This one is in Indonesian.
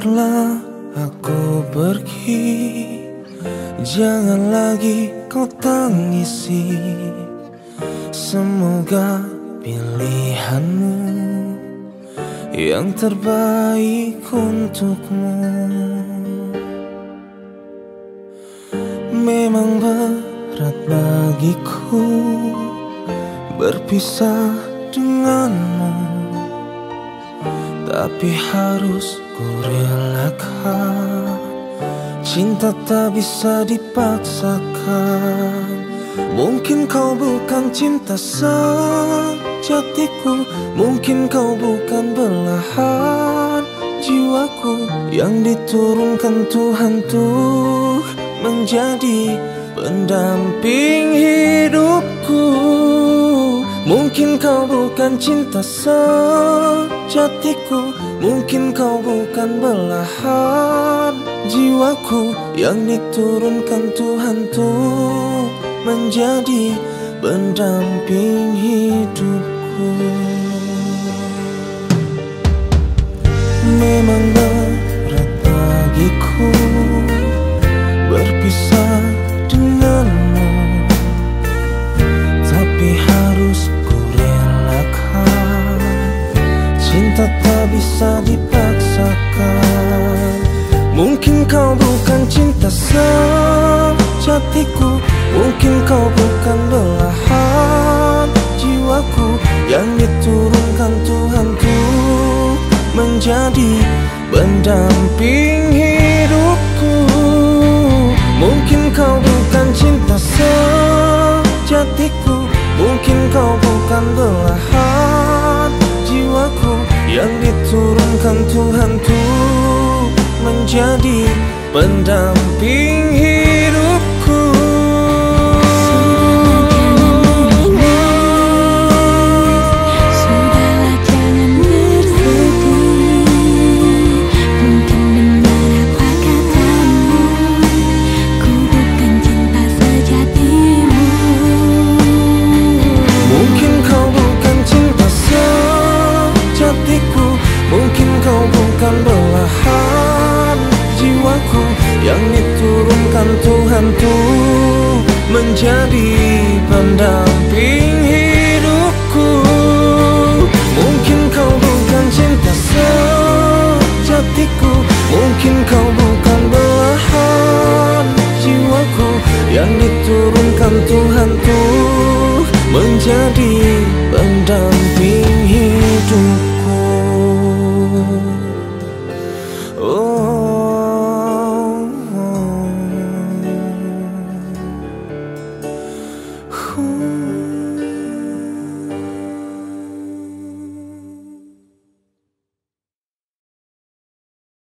Biarlah aku pergi. Jangan lagi kau tangisi. Semoga pilihanmu Yang terbaik untukmu. Memang berat bagiku Berpisah denganmu Tapi harus ku relakan. Cinta tak bisa dipaksakan. Mungkin kau bukan cinta sejatiku. Mungkin kau bukan belahan jiwaku. Yang diturunkan Tuhan tuh menjadi pendamping hidupku Mungkin kau bukan cinta sejatiku Mungkin kau bukan belahan jiwaku Yang diturunkan Tuhan tuh menjadi pendamping hidupku. Memang berat sejatiku Mungkin kau bukan belahan jiwaku Yang diturunkan Tuhan tuh menjadi pendamping hidupku. Mungkin kau bukan cinta sejatiku Mungkin kau bukan belahan jiwaku Yang diturunkan Tuhan tuh menjadi pendamping diturunkan Tuhan tuh menjadi pendamping hidupku. Mungkin kau bukan cinta sejatiku. Mungkin kau bukan belahan jiwaku. Yang diturunkan Tuhan tuh menjadi